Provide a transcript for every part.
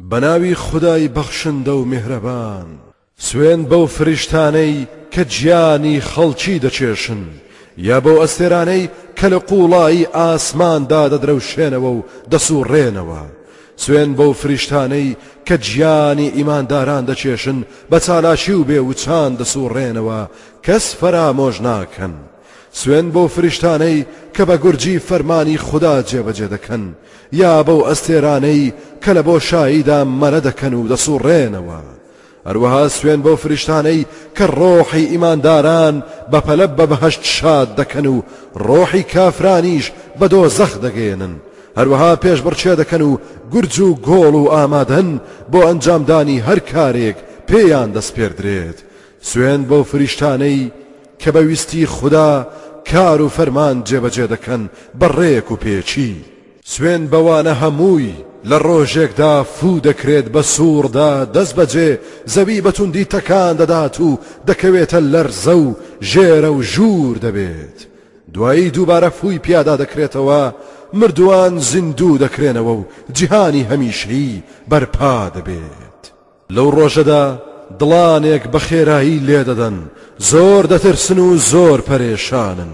بەناوی خودای بەخشندە و میهرەبان. سوێند بەو فریشتانەی کە گیانی خەڵکی دەکێشن، یا بەو ئەستێرانەی کە لە قووڵایی ئاسماندا دەدرەوشێنەوە و دەسووڕێنەوە، سوێند بەو فریشتانەی کە گیانی ئیمانداران دەکێشن، بە چالاکی و بێ وچان دەسووڕێنەوە، کەس فەرامۆش ناکەن. سوێند بەو فریشتانەی کە بە گورجی فەرمانی خودا جێبەجێ دەکەن، یا بەو ئەستێرانەی کە لە بۆشاییدا مەرە دەکەن و دەسوڕێنەوە، هەروەها سوێند بەو فریشتانەی کە ڕۆحی ئیمانداران بە پەلە بە بەهەشت شاد دەکەن و ڕۆحی کافرانیش بە دۆزەخ دەگەیەنن، هەروەها پێشبڕکێ دەکەن و گورج و گۆڵ و ئامادەن بۆ ئەنجامدانی هەر کارێک پێیان دەسپێردرێت، سوێند بەو فریشتانەی کە بە ویستی خودا کار و فەرمان جێبەجێ دەکەن بە ڕێک و پێکی. سوێند بەوانە هەمووی لە ڕۆژێکدا فوو دەکرێت بە سووڕدا دەستبەجێ زەوی بە توندی تەکان دەدات و دەکەوێتە لەرزە و ژێرە و ژوور دەبێت دوایی دووبارە فووی پیادا دەکرێتەوە مردووان زیندوو دەکرێنەوە و جیهانی هەمیشەیی بەرپا دەبێت. لەو ڕۆژەدا دڵانێک بە خێرایی لێدەدەن، زۆر دەترسن و زۆر پەرێشانن.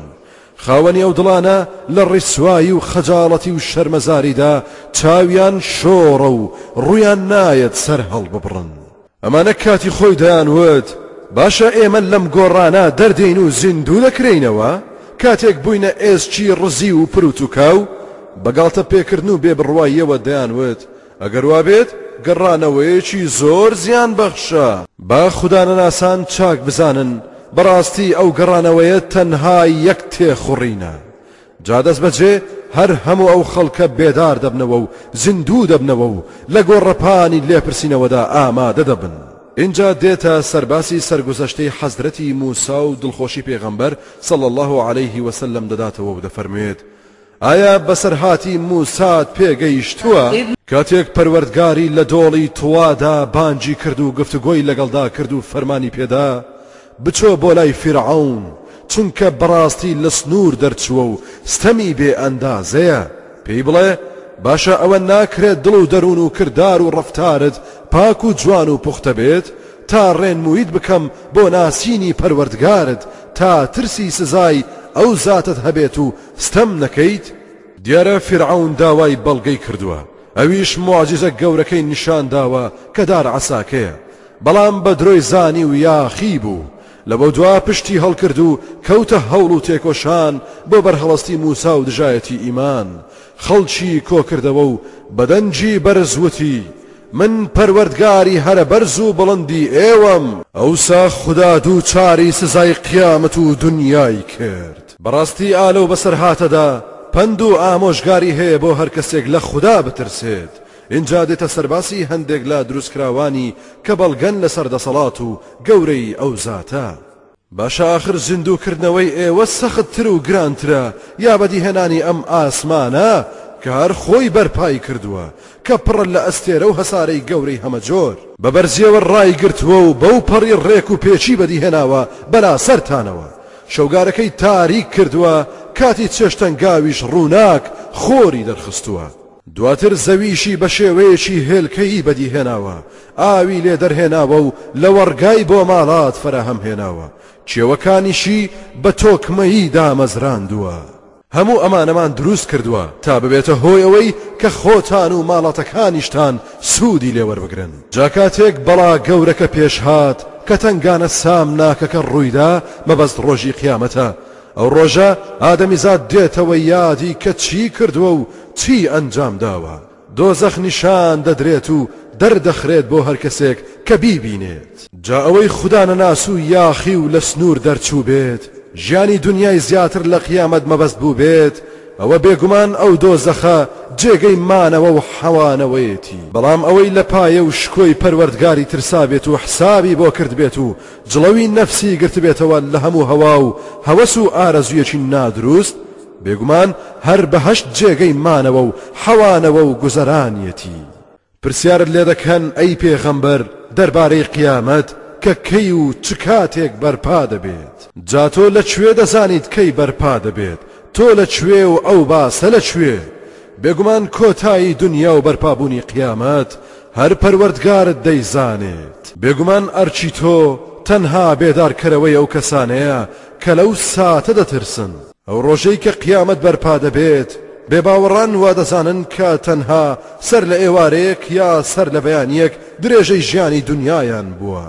خاوەنی ئەو دڵانە لە ڕیسوایی و خەجاڵەتی و شەرمەزاریدا چاویان شۆڕە و ڕوویان نایەت سەر هەڵببڕن. ئەمانە کاتی خۆی دەیانوت، باشە ئێمە لەم گۆڕانە دەردێین و زیندوو دەکرێینەوە، کاتێک بووینە ئێسکی ڕزیو و پروتوکاو، بە گاڵتەپێکردن و بێبڕواییەوە دەیانوت، ئەگەر وابێت گەڕانەوەیەکی زۆر زیان بەخشە. با خودانەناسان چاک بزانن بەڕاستی ئەو گەڕانەوەیە تەنها یەک تێخوڕینە. جا دەستبەجێ هەر هەموو ئەو خەڵکە بێدار دەبنەوە و زیندوو دەبنەوە و لە گۆڕەپانی لێپرسینەوەدا ئامادە دەبن. ئینجا دێتە سەر باسی سەرگوزەشتەی حەزرەتی موسا و دڵخۆشی پێغەمبەر، صلی اللە علیه وسلم، دەداتەوە و دەفەرموێت، ئایا بەسەرهاتی مووسات پێ گەیشتووە؟ کاتێک پەروەردگاری لە دۆڵی طوادا بانگی کرد و گفتوگۆی لەگەڵدا کرد و فەرمانی پێدا، بچۆ بۆ لای فیرعەون، چونکە بەڕاستی لە سنوور دەرچووە و ستەمی بێ ئەندازەیە، پێی بڵێ، باشە ئەوە ناکرێت دڵ و دەروون و کردار و ڕەفتارت پاک و جوان و پوختە بێت، تا ڕێنموویت بکەم بۆ ناسینی پەروەردگارت، تا ترسی سزای ئەو زاتەت هەبێت و ستەم نەکەیت؟ دیارە فیرعەون داوای بەڵگەی کردووە، ئەویش موعجیزە گەورەکەی نیشان داوە کە دار عەساکەیە، بەڵام بە درۆی زانی و یاخیی بوو، لەوە دوا پشتی هەڵکرد و کەوتە هەوڵ و تێکۆشان بۆ بەرهەڵستی مووسا و دژایەتی ئیمان، خەڵکی کۆ کردەوە و بە دەنگی بەرز وتی، من پەروەردگاری هەرە بەرز و بڵندی ئێوەم. ئەوسا خودا دووچاری سزای قیامەت و دونیای کرد. بەڕاستی ئا لەو بەسەرهاتەدا پەند و ئامۆژگاری هەیە بۆ هەرکەسێک لە خودا بترسێت، ئینجا دێتە سەرباسی هەندێک لە دروستکراوانی کە بەڵگەن لەسەر دەسەڵات و گەورەیی ئەو زاتە. باشە ئاخر زیندوو کردنەوەی ئێوە سەخت تر و گرانترە یا بەدیهێنانی ئەم ئاسمانە کە هەر خۆی بەرپای کردووە کە پڕە لە ئەستێرە و هەسارەی گەورەی هەمە جۆر، بە بەرزیەوە ڕایگرتووە و بەو پەڕی ڕێک و پێکی بەدیهێناوە بەلا سەرتانەوە، شەوگارەکەی تاریک کردووە، کاتی چێشتەنگاویش ڕووناک خۆری دەرخستووە. دواتر زەویشی بە شێوەیەکی هێلکەیی بەدیهێناوە، ئاوی لێ دەرهێناوە و لەوەڕگای بۆ ماڵات فەراهەمهێناوە، کێوەکانیشی بە تۆکمەیی دامەزراندووە. هەموو ئەمانەمان دروست کردووە تا ببێتە هۆی ئەوەی کە خۆتان و ماڵاتەکانیشتان سوودی لێ وەربگرن. جا کاتێک بەڵا گەورەکە پێش هات، کە تەنگانە سامناکەکە ڕوویدا، مەبەست ڕۆژی قیامەتە، ئەو ڕۆژە ئادەمیزاد دێتەوە یادی کە چی کردووە و چی ئەنجام داوە، دۆزەخ نیشان دەدرێت و دەردەخرێت بۆ هەر کەسێک کە بیبینێت. جا ئەوەی خودا نەناس و یاخی و لە سنوور دەرچوو بێت، ژیانی دونیای زیاتر لە قیامەت مەبەست بووبێت، ئەوە بێگومان ئەو دۆزەخە جێگەی مانەوە و حەوانەوەیەتی. بەڵام ئەوەی لە پایە و شکۆی پەروەردگاری ترسابێت و حسابی بۆ کردبێت و جڵەوی نەفسی گرتبێتەوە لە هەموو هەوا و هەوەس و ئارەزوویەکی نادروست، بێگومان هەر بەهەشت جێگەی مانەوە و حەوانەوە و گوزەرانیەتی. پرسیارت لێ دەکەن ئەی پێغەمبەر دەربارەی قیامەت کە کەی و چ کاتێک بەرپا دەبێت؟ جا تۆ لە کوێ دەزانیت کەی بەرپا دەبێت؟ تۆ لە کوێ و ئەو باسە لە کوێ؟ بێگومان کۆتایی دونیا و بەرپابوونی قیامەت هەر پەروەردگارت دەیزانێت. بێگومان ئەرکی تۆ تەنها بێدارکەرەوەی ئەو کەسانەیە کە لەو ساتە دەترسن. ئەو ڕۆژەی کە قیامەت بەرپا دەبێت، بێباوەڕان وادەزانن کە تەنها سەر لە ئێوارەیەک یا سەر لە بەیانییەک درێژەی ژیانی دونیایان بووە،